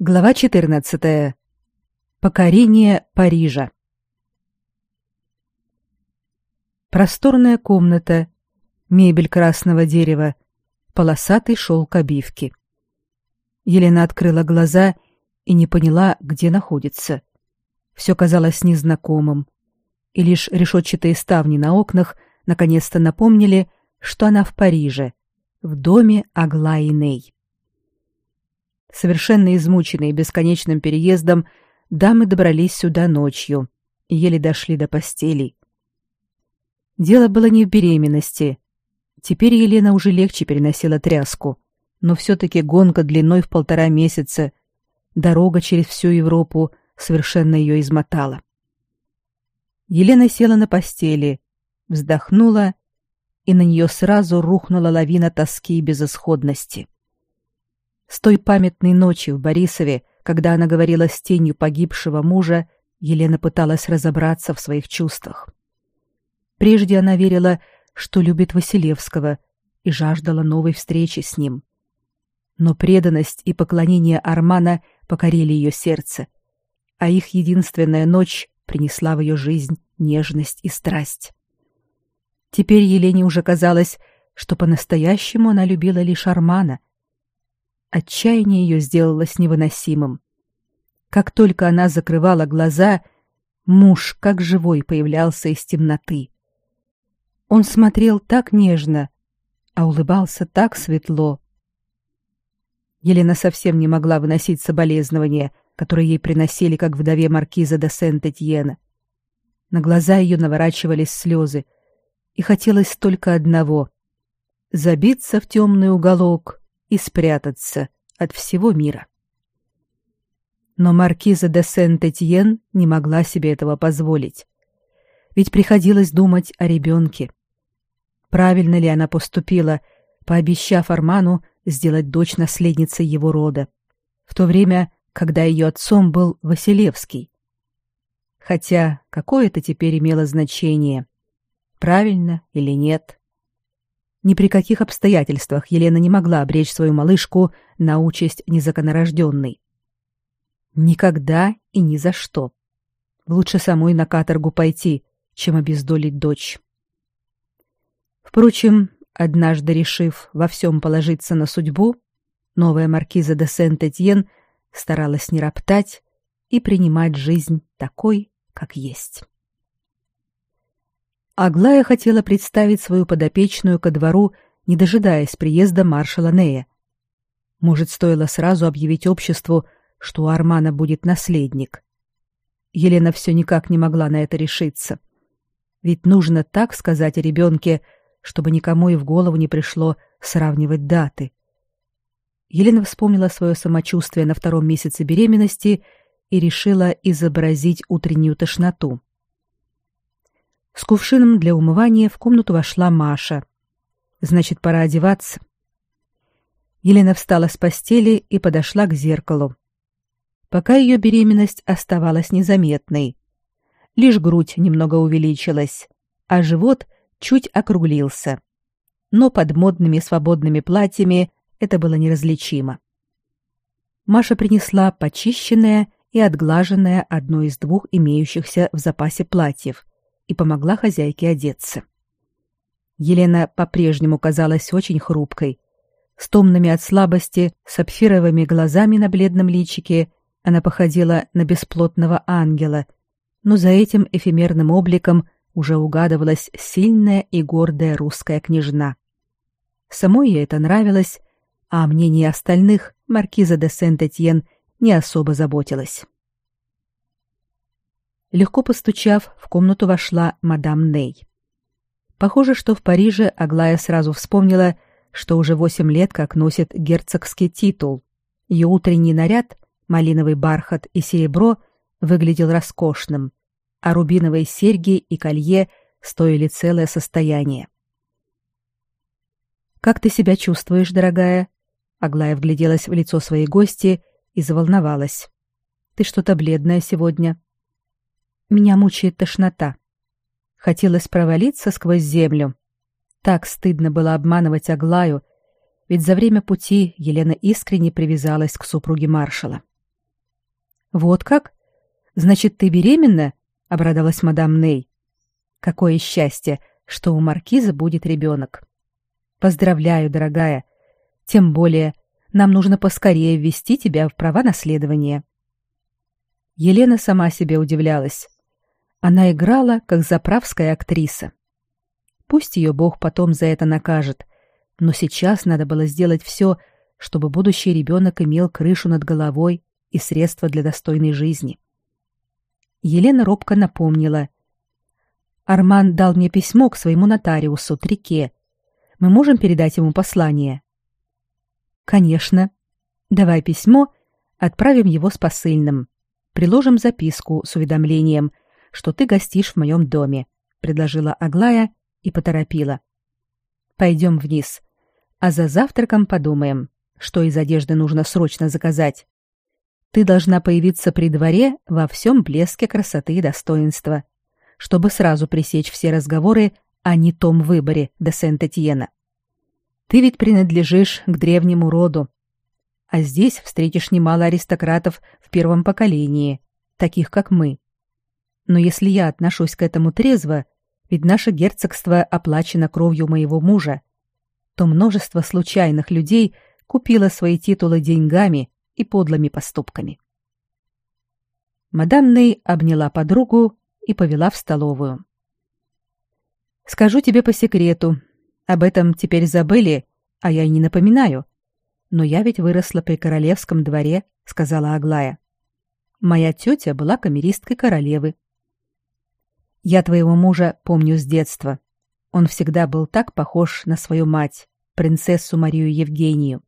Глава 14. Покорение Парижа. Просторная комната, мебель красного дерева, полосатый шелк обивки. Елена открыла глаза и не поняла, где находится. Все казалось незнакомым, и лишь решетчатые ставни на окнах наконец-то напомнили, что она в Париже, в доме Аглаи Ней. Совершенно измученные бесконечным переездом, дамы добрались сюда ночью и еле дошли до постелей. Дело было не в беременности. Теперь Елена уже легче переносила тряску, но все-таки гонка длиной в полтора месяца, дорога через всю Европу совершенно ее измотала. Елена села на постели, вздохнула, и на нее сразу рухнула лавина тоски и безысходности. С той памятной ночи в Борисове, когда она говорила с тенью погибшего мужа, Елена пыталась разобраться в своих чувствах. Прежде она верила, что любит Василевского и жаждала новой встречи с ним. Но преданность и поклонение Армана покорили ее сердце, а их единственная ночь принесла в ее жизнь нежность и страсть. Теперь Елене уже казалось, что по-настоящему она любила лишь Армана — Отчаяние ее сделалось невыносимым. Как только она закрывала глаза, муж, как живой, появлялся из темноты. Он смотрел так нежно, а улыбался так светло. Елена совсем не могла выносить соболезнования, которые ей приносили как вдове маркиза де Сент-Этьена. На глаза ее наворачивались слезы, и хотелось только одного — забиться в темный уголок и спрятаться от всего мира. Но маркиза де Сент-Этьен не могла себе этого позволить. Ведь приходилось думать о ребенке. Правильно ли она поступила, пообещав Арману сделать дочь наследницей его рода, в то время, когда ее отцом был Василевский? Хотя какое это теперь имело значение, правильно или нет? Ни при каких обстоятельствах Елена не могла обречь свою малышку на участь незаконнорожденной. Никогда и ни за что. Лучше самой на каторгу пойти, чем обездолить дочь. Впрочем, однажды решив во всем положиться на судьбу, новая маркиза де Сент-Этьен старалась не роптать и принимать жизнь такой, как есть. Аглая хотела представить свою подопечную ко двору, не дожидаясь приезда маршала Нея. Может, стоило сразу объявить обществу, что у Армана будет наследник. Елена все никак не могла на это решиться. Ведь нужно так сказать о ребенке, чтобы никому и в голову не пришло сравнивать даты. Елена вспомнила свое самочувствие на втором месяце беременности и решила изобразить утреннюю тошноту. С кувшином для умывания в комнату вошла Маша. Значит, пора одеваться. Елена встала с постели и подошла к зеркалу. Пока ее беременность оставалась незаметной. Лишь грудь немного увеличилась, а живот чуть округлился. Но под модными свободными платьями это было неразличимо. Маша принесла почищенное и отглаженное одно из двух имеющихся в запасе платьев и помогла хозяйке одеться. Елена по-прежнему казалась очень хрупкой. С томными от слабости, сапфировыми глазами на бледном личике она походила на бесплотного ангела, но за этим эфемерным обликом уже угадывалась сильная и гордая русская княжна. Самой ей это нравилось, а о мнении остальных маркиза де Сент-Этьен не особо заботилась. Легко постучав, в комнату вошла мадам Ней. Похоже, что в Париже Аглая сразу вспомнила, что уже восемь лет как носит герцогский титул. Ее утренний наряд, малиновый бархат и серебро, выглядел роскошным, а рубиновые серьги и колье стоили целое состояние. «Как ты себя чувствуешь, дорогая?» Аглая вгляделась в лицо своей гости и заволновалась. «Ты что-то бледная сегодня». Меня мучает тошнота. Хотелось провалиться сквозь землю. Так стыдно было обманывать Аглаю, ведь за время пути Елена искренне привязалась к супруге маршала. Вот как? Значит, ты беременна? обрадовалась мадам Ней. Какое счастье, что у маркиза будет ребенок. Поздравляю, дорогая. Тем более, нам нужно поскорее ввести тебя в права наследования. Елена сама себе удивлялась. Она играла как заправская актриса. Пусть ее Бог потом за это накажет, но сейчас надо было сделать все, чтобы будущий ребенок имел крышу над головой и средства для достойной жизни. Елена робко напомнила. «Арман дал мне письмо к своему нотариусу Трике. Мы можем передать ему послание?» «Конечно. Давай письмо, отправим его с посыльным. Приложим записку с уведомлением, что ты гостишь в моем доме», — предложила Аглая и поторопила. «Пойдем вниз, а за завтраком подумаем, что из одежды нужно срочно заказать. Ты должна появиться при дворе во всем блеске красоты и достоинства, чтобы сразу пресечь все разговоры о не том выборе де Сент-Этьена. Ты ведь принадлежишь к древнему роду, а здесь встретишь немало аристократов в первом поколении, таких как мы. Но если я отношусь к этому трезво, ведь наше герцогство оплачено кровью моего мужа, то множество случайных людей купило свои титулы деньгами и подлыми поступками. Мадам Ней обняла подругу и повела в столовую. Скажу тебе по секрету, об этом теперь забыли, а я и не напоминаю. Но я ведь выросла при королевском дворе, сказала Аглая. Моя тетя была камеристкой королевы. Я твоего мужа помню с детства. Он всегда был так похож на свою мать, принцессу Марию Евгению.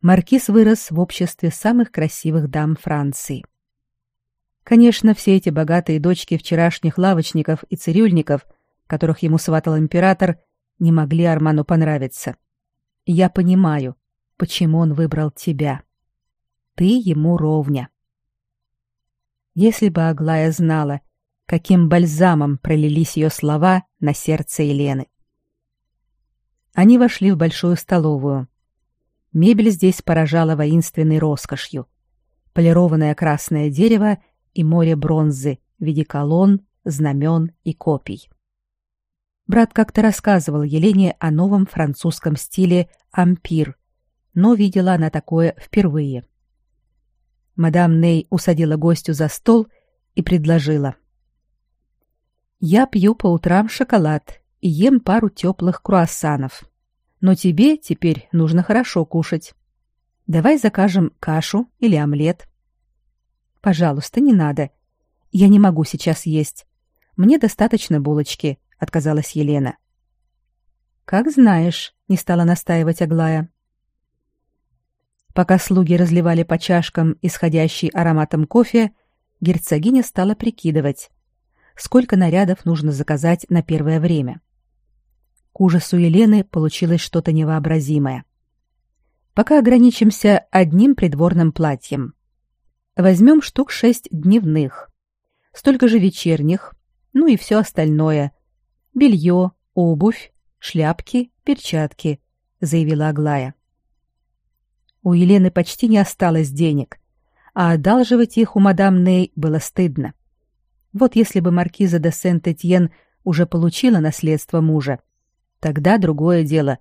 Маркиз вырос в обществе самых красивых дам Франции. Конечно, все эти богатые дочки вчерашних лавочников и цирюльников, которых ему сватал император, не могли Арману понравиться. я понимаю, почему он выбрал тебя. Ты ему ровня. Если бы Аглая знала, каким бальзамом пролились ее слова на сердце Елены. Они вошли в большую столовую. Мебель здесь поражала воинственной роскошью. Полированное красное дерево и море бронзы в виде колонн, знамен и копий. Брат как-то рассказывал Елене о новом французском стиле ампир, но видела она такое впервые. Мадам Ней усадила гостю за стол и предложила. Я пью по утрам шоколад и ем пару теплых круассанов. Но тебе теперь нужно хорошо кушать. Давай закажем кашу или омлет. Пожалуйста, не надо. Я не могу сейчас есть. Мне достаточно булочки, отказалась Елена. Как знаешь, не стала настаивать Аглая. Пока слуги разливали по чашкам исходящий ароматом кофе, герцогиня стала прикидывать, сколько нарядов нужно заказать на первое время. К ужасу Елены получилось что-то невообразимое. Пока ограничимся одним придворным платьем. Возьмем штук шесть дневных, столько же вечерних, ну и все остальное. Белье, обувь, шляпки, перчатки, заявила Аглая. У Елены почти не осталось денег, а одалживать их у мадам Ней было стыдно. Вот если бы маркиза де Сент-Этьен уже получила наследство мужа, тогда другое дело.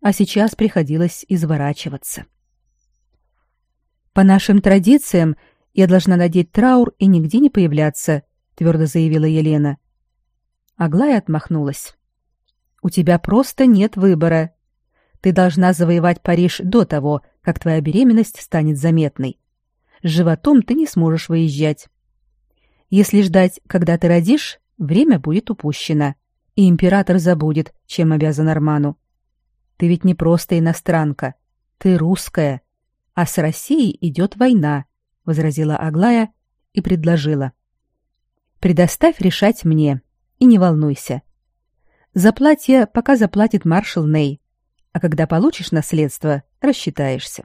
А сейчас приходилось изворачиваться. По нашим традициям я должна надеть траур и нигде не появляться, твердо заявила Елена. Аглая отмахнулась. У тебя просто нет выбора. Ты должна завоевать Париж до того, как твоя беременность станет заметной. С животом ты не сможешь выезжать. Если ждать, когда ты родишь, время будет упущено, и император забудет, чем обязан Арману. Ты ведь не просто иностранка, ты русская, а с Россией идет война, возразила Аглая и предложила: предоставь решать мне и не волнуйся. За платье пока заплатит маршал Ней, а когда получишь наследство, рассчитаешься.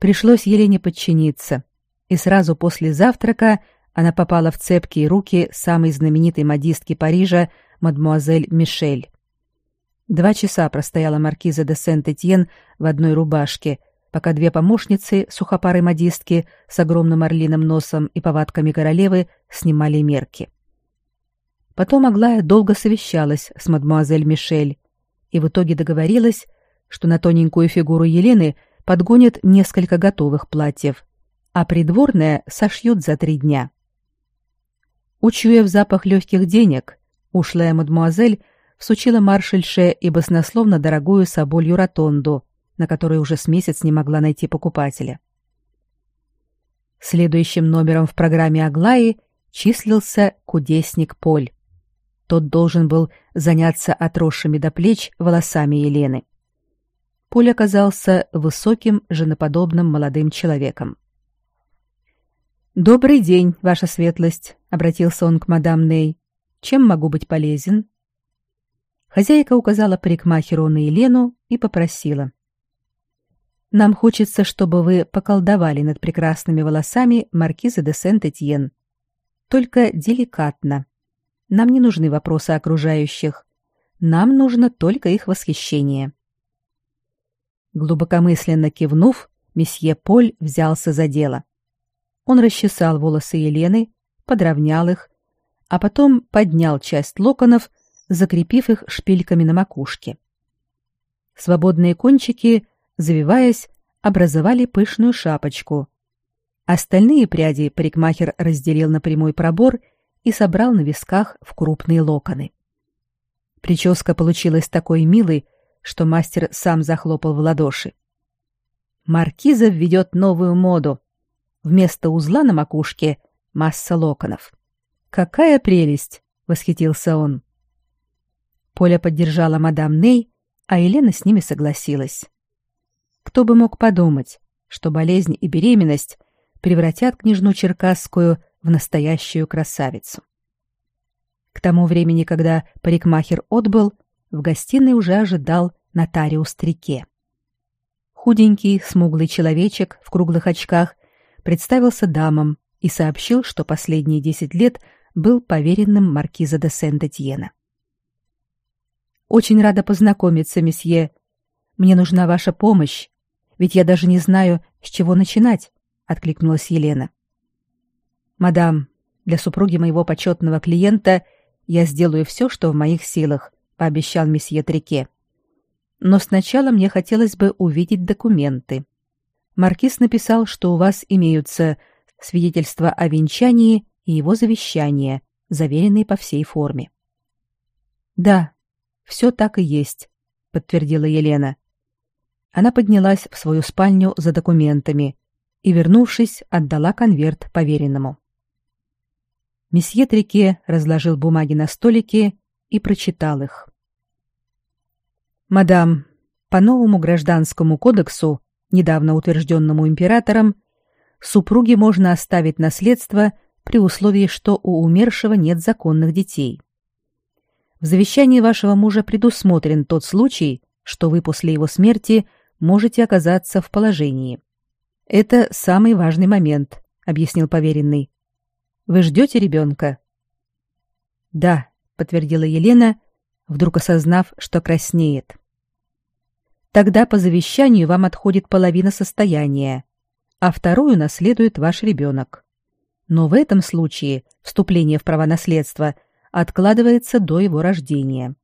Пришлось Елене подчиниться и сразу после завтрака она попала в цепкие руки самой знаменитой модистки Парижа, мадмуазель Мишель. Два часа простояла маркиза де Сент-Этьен в одной рубашке, пока две помощницы сухопарой модистки с огромным орлиным носом и повадками королевы снимали мерки. Потом Аглая долго совещалась с мадмуазель Мишель и в итоге договорилась, что на тоненькую фигуру Елены подгонят несколько готовых платьев, а придворное сошьют за три дня. Учуяв запах легких денег, ушлая мадмуазель всучила маршальше и баснословно дорогую соболью ротонду, на которой уже с месяц не могла найти покупателя. Следующим номером в программе Аглаи числился кудесник Поль. Тот должен был заняться отросшими до плеч волосами Елены. Поль оказался высоким, женоподобным молодым человеком. «Добрый день, ваша светлость», — обратился он к мадам Ней. «Чем могу быть полезен?» Хозяйка указала парикмахеру на Елену и попросила. «Нам хочется, чтобы вы поколдовали над прекрасными волосами маркизы де Сент-Этьен. Только деликатно. Нам не нужны вопросы окружающих. Нам нужно только их восхищение». Глубокомысленно кивнув, месье Поль взялся за дело. Он расчесал волосы Елены, подровнял их, а потом поднял часть локонов закрепив их шпильками на макушке. Свободные кончики, завиваясь, образовали пышную шапочку. Остальные пряди парикмахер разделил на прямой пробор и собрал на висках в крупные локоны. Прическа получилась такой милой, что мастер сам захлопал в ладоши. Маркиза введет новую моду. Вместо узла на макушке масса локонов. Какая прелесть, восхитился он. Поля поддержала мадам Ней, а Елена с ними согласилась. Кто бы мог подумать, что болезнь и беременность превратят княжну Черкасскую в настоящую красавицу. К тому времени, когда парикмахер отбыл, в гостиной уже ожидал нотариус Трике. Худенький, смуглый человечек в круглых очках представился дамам и сообщил, что последние десять лет был поверенным маркиза де Сент-Этьена. Очень рада познакомиться, месье. Мне нужна ваша помощь, ведь я даже не знаю, с чего начинать, откликнулась Елена. Мадам, для супруги моего почетного клиента я сделаю все, что в моих силах, пообещал месье Трике. Но сначала мне хотелось бы увидеть документы. Маркиз написал, что у вас имеются свидетельства о венчании и его завещание, заверенные по всей форме. Да, все так и есть, подтвердила Елена. Она поднялась в свою спальню за документами и, вернувшись, отдала конверт поверенному. Месье Трике разложил бумаги на столике и прочитал их. Мадам, по новому гражданскому кодексу, недавно утвержденному императором, супруге можно оставить наследство при условии, что у умершего нет законных детей. В завещании вашего мужа предусмотрен тот случай, что вы после его смерти можете оказаться в положении. Это самый важный момент, объяснил поверенный. Вы ждете ребенка?» Да, подтвердила Елена, вдруг осознав, что краснеет. Тогда по завещанию вам отходит половина состояния, а вторую наследует ваш ребенок. Но в этом случае вступление в права наследства – откладывается до его рождения.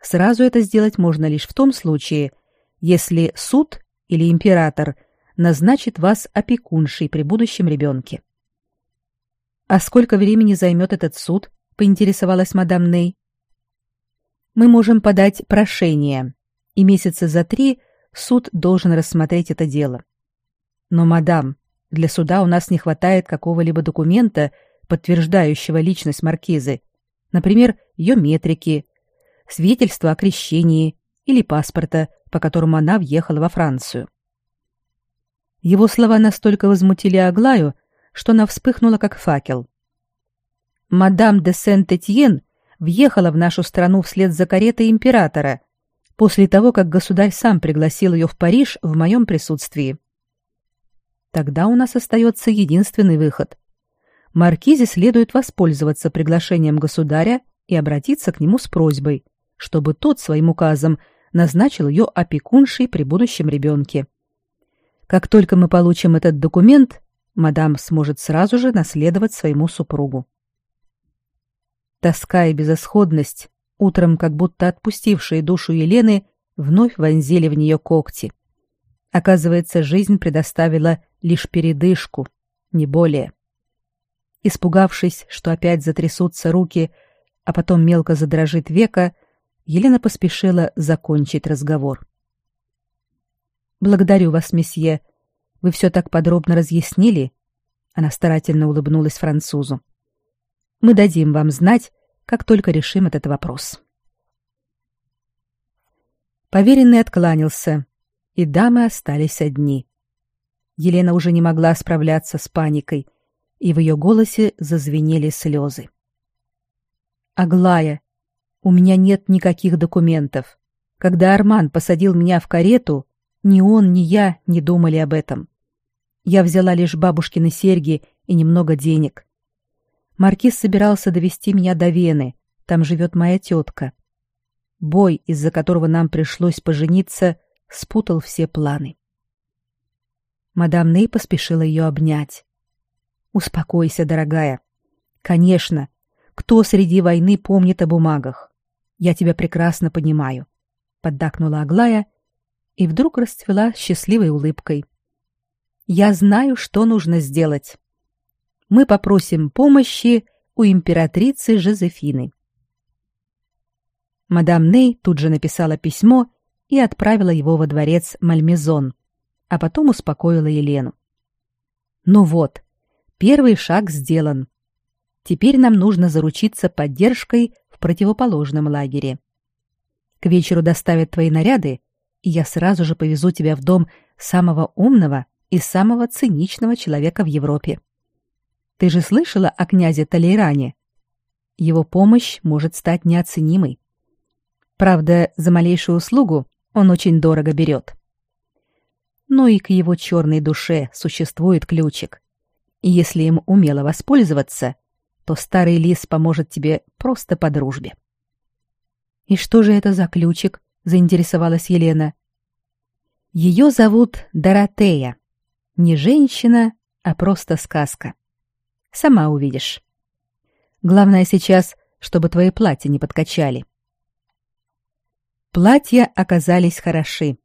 Сразу это сделать можно лишь в том случае, если суд или император назначит вас опекуншей при будущем ребенке. А сколько времени займет этот суд? поинтересовалась мадам Ней. Мы можем подать прошение, и месяца за три суд должен рассмотреть это дело. Но, мадам, для суда у нас не хватает какого-либо документа, подтверждающего личность маркизы, например, ее метрики, свидетельство о крещении или паспорта, по которому она въехала во Францию. Его слова настолько возмутили Аглаю, что она вспыхнула как факел. Мадам де Сент-Этьен въехала в нашу страну вслед за каретой императора после того, как государь сам пригласил ее в Париж в моем присутствии. Тогда у нас остается единственный выход маркизе следует воспользоваться приглашением государя и обратиться к нему с просьбой, чтобы тот своим указом назначил ее опекуншей при будущем ребенке. Как только мы получим этот документ, мадам сможет сразу же наследовать своему супругу. Тоска и безысходность, утром как будто отпустившие душу Елены, вновь вонзили в нее когти. Оказывается, жизнь предоставила лишь передышку, не более. Испугавшись, что опять затрясутся руки, а потом мелко задрожит века, Елена поспешила закончить разговор. «Благодарю вас, месье. Вы все так подробно разъяснили». Она старательно улыбнулась французу. «Мы дадим вам знать, как только решим этот вопрос». Поверенный откланялся, и дамы остались одни. Елена уже не могла справляться с паникой, и в ее голосе зазвенели слезы. «Аглая, у меня нет никаких документов. Когда Арман посадил меня в карету, ни он, ни я не думали об этом. Я взяла лишь бабушкины серьги и немного денег. Маркиз собирался довести меня до Вены, там живет моя тетка. Бой, из-за которого нам пришлось пожениться, спутал все планы. Мадам Ней поспешила ее обнять. Успокойся, дорогая. Конечно, кто среди войны помнит о бумагах? Я тебя прекрасно понимаю, поддакнула Аглая и вдруг расцвела счастливой улыбкой. Я знаю, что нужно сделать. Мы попросим помощи у императрицы Жозефины. Мадам Ней тут же написала письмо и отправила его во дворец Мальмезон, а потом успокоила Елену. Ну вот, первый шаг сделан. Теперь нам нужно заручиться поддержкой в противоположном лагере. К вечеру доставят твои наряды, и я сразу же повезу тебя в дом самого умного и самого циничного человека в Европе. Ты же слышала о князе Толейране? Его помощь может стать неоценимой. Правда, за малейшую услугу он очень дорого берет. Но и к его черной душе существует ключик. И если им умело воспользоваться, то старый лис поможет тебе просто по дружбе. «И что же это за ключик?» — заинтересовалась Елена. «Ее зовут Доротея. Не женщина, а просто сказка. Сама увидишь. Главное сейчас, чтобы твои платья не подкачали». Платья оказались хороши.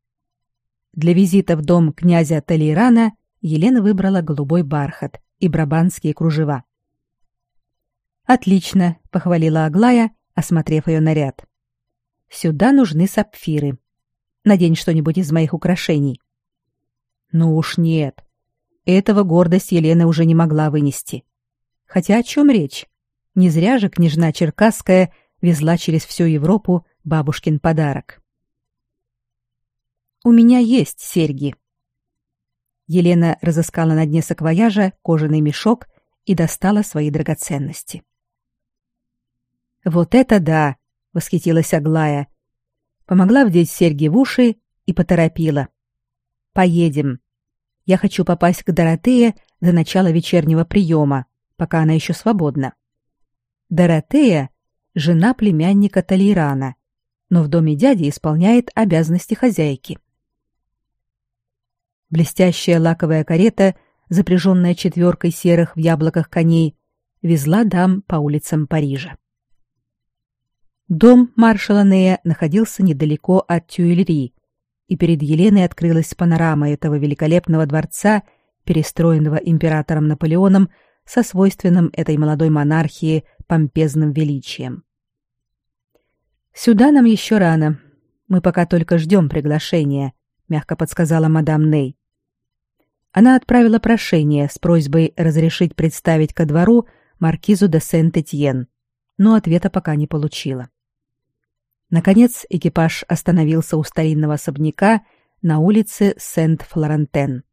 Для визита в дом князя Талирана Елена выбрала голубой бархат и брабанские кружева. «Отлично», — похвалила Аглая, осмотрев ее наряд. «Сюда нужны сапфиры. Надень что-нибудь из моих украшений». «Ну уж нет. Этого гордость Елены уже не могла вынести. Хотя о чем речь? Не зря же княжна Черкасская везла через всю Европу бабушкин подарок. У меня есть серьги. Елена разыскала на дне саквояжа кожаный мешок и достала свои драгоценности. Вот это да, восхитилась Аглая. Помогла вдеть серьги в уши и поторопила. Поедем. Я хочу попасть к Доротее до начала вечернего приема, пока она еще свободна. Доротея жена племянника Талирана, но в доме дяди исполняет обязанности хозяйки. Блестящая лаковая карета, запряженная четверкой серых в яблоках коней, везла дам по улицам Парижа. Дом маршала Нея находился недалеко от Тюильри, и перед Еленой открылась панорама этого великолепного дворца, перестроенного императором Наполеоном со свойственным этой молодой монархии помпезным величием. Сюда нам еще рано. Мы пока только ждем приглашения, мягко подсказала мадам Ней. Она отправила прошение с просьбой разрешить представить ко двору маркизу де Сент-Этьен, но ответа пока не получила. Наконец экипаж остановился у старинного особняка на улице Сент-Флорентен.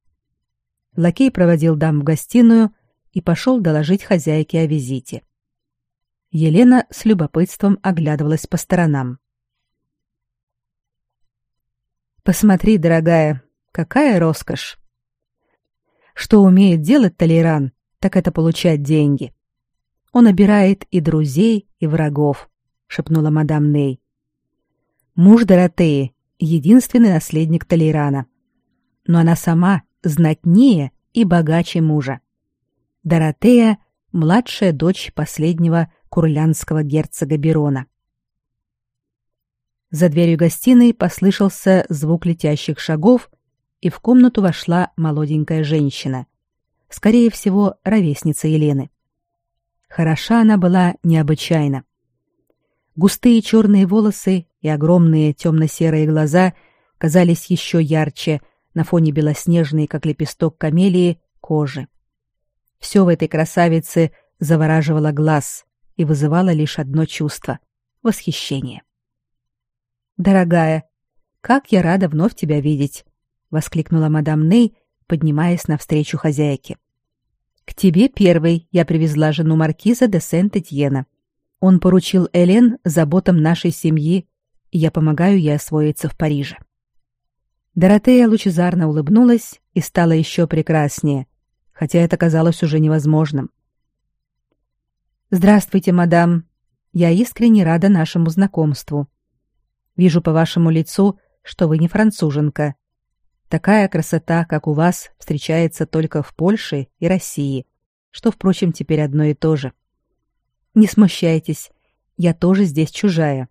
Лакей проводил дам в гостиную и пошел доложить хозяйке о визите. Елена с любопытством оглядывалась по сторонам. Посмотри, дорогая, какая роскошь. Что умеет делать Толеран, так это получать деньги. Он обирает и друзей, и врагов, шепнула мадам Ней. Муж Доротеи единственный наследник Толерана. Но она сама знатнее и богаче мужа. Доротея – младшая дочь последнего курлянского герцога Берона. За дверью гостиной послышался звук летящих шагов, и в комнату вошла молоденькая женщина, скорее всего, ровесница Елены. Хороша она была необычайно. Густые черные волосы и огромные темно-серые глаза казались еще ярче на фоне белоснежной, как лепесток камелии, кожи. Все в этой красавице завораживало глаз и вызывало лишь одно чувство — восхищение. «Дорогая, как я рада вновь тебя видеть!» — воскликнула мадам Ней, поднимаясь навстречу хозяйке. «К тебе первой я привезла жену маркиза де Сент-Этьена. Он поручил Элен заботам нашей семьи, и я помогаю ей освоиться в Париже». Доротея лучезарно улыбнулась и стала еще прекраснее, хотя это казалось уже невозможным. «Здравствуйте, мадам. Я искренне рада нашему знакомству. Вижу по вашему лицу, что вы не француженка. Такая красота, как у вас, встречается только в Польше и России, что, впрочем, теперь одно и то же. Не смущайтесь, я тоже здесь чужая.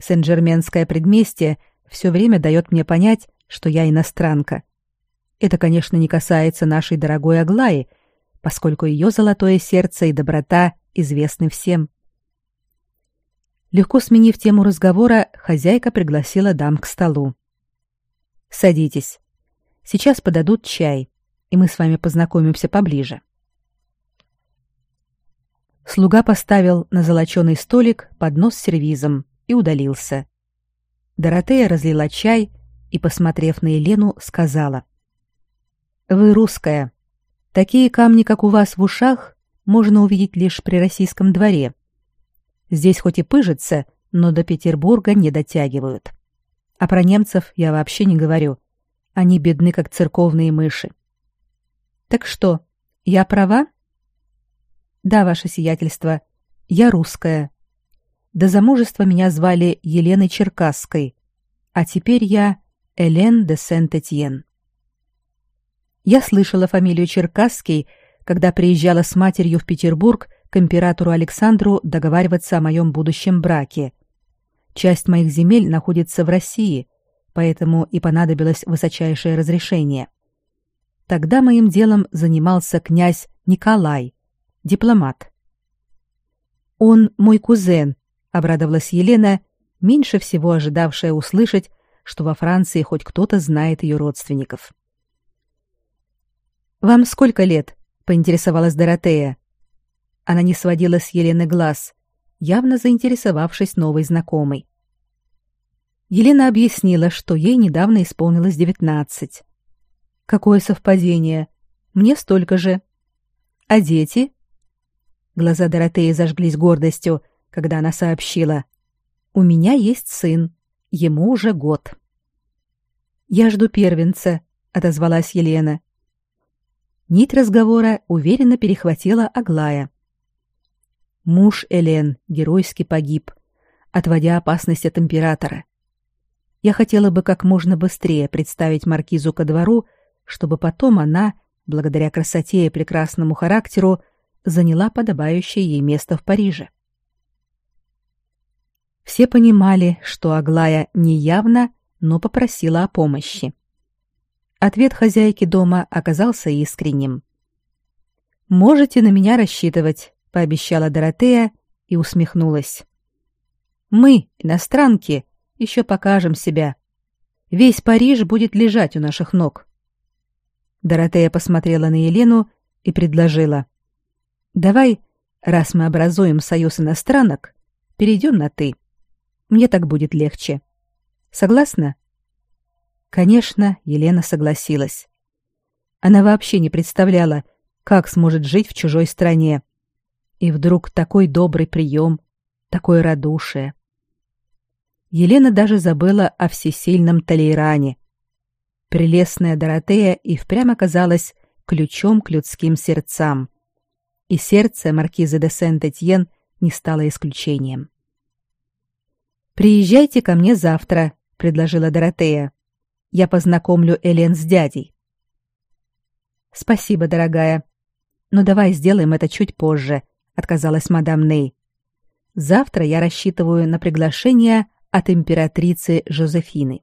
Сен-Жерменское предместье все время дает мне понять, что я иностранка. Это, конечно, не касается нашей дорогой Аглаи, поскольку ее золотое сердце и доброта известны всем. Легко сменив тему разговора, хозяйка пригласила дам к столу. Садитесь. Сейчас подадут чай, и мы с вами познакомимся поближе. Слуга поставил на золоченый столик поднос с сервизом и удалился. Доротея разлила чай и, посмотрев на Елену, сказала: "Вы русская. Такие камни, как у вас в ушах, можно увидеть лишь при российском дворе. Здесь хоть и пыжится, но до Петербурга не дотягивают. А про немцев я вообще не говорю. Они бедны, как церковные мыши. Так что, я права? Да, ваше сиятельство, я русская. До замужества меня звали Еленой Черкасской, а теперь я Элен де Сент-Этьен. Я слышала фамилию Черкасский, когда приезжала с матерью в Петербург к императору Александру договариваться о моем будущем браке. Часть моих земель находится в России, поэтому и понадобилось высочайшее разрешение. Тогда моим делом занимался князь Николай, дипломат. Он мой кузен, обрадовалась Елена, меньше всего ожидавшая услышать, что во Франции хоть кто-то знает ее родственников. Вам сколько лет? поинтересовалась Доротея. Она не сводила с Елены глаз, явно заинтересовавшись новой знакомой. Елена объяснила, что ей недавно исполнилось девятнадцать. Какое совпадение? Мне столько же. А дети? Глаза Доротеи зажглись гордостью, когда она сообщила: "У меня есть сын, ему уже год". "Я жду первенца", отозвалась Елена. Нить разговора уверенно перехватила Аглая. Муж Элен геройски погиб, отводя опасность от императора. Я хотела бы как можно быстрее представить маркизу ко двору, чтобы потом она, благодаря красоте и прекрасному характеру, заняла подобающее ей место в Париже. Все понимали, что Аглая неявно, но попросила о помощи. Ответ хозяйки дома оказался искренним. «Можете на меня рассчитывать пообещала Доротея и усмехнулась. Мы, иностранки, еще покажем себя. Весь Париж будет лежать у наших ног. Доротея посмотрела на Елену и предложила: "Давай, раз мы образуем союз иностранок, перейдем на ты. Мне так будет легче. Согласна?" Конечно, Елена согласилась. Она вообще не представляла, как сможет жить в чужой стране и вдруг такой добрый прием, такое радушие. Елена даже забыла о всесильном Талейране. Прелестная Доротея и впрямь оказалась ключом к людским сердцам. И сердце маркизы де Сент-Этьен не стало исключением. «Приезжайте ко мне завтра», — предложила Доротея. «Я познакомлю Элен с дядей. Спасибо, дорогая. Но давай сделаем это чуть позже, отказалась мадам Ней. Завтра я рассчитываю на приглашение от императрицы Жозефины.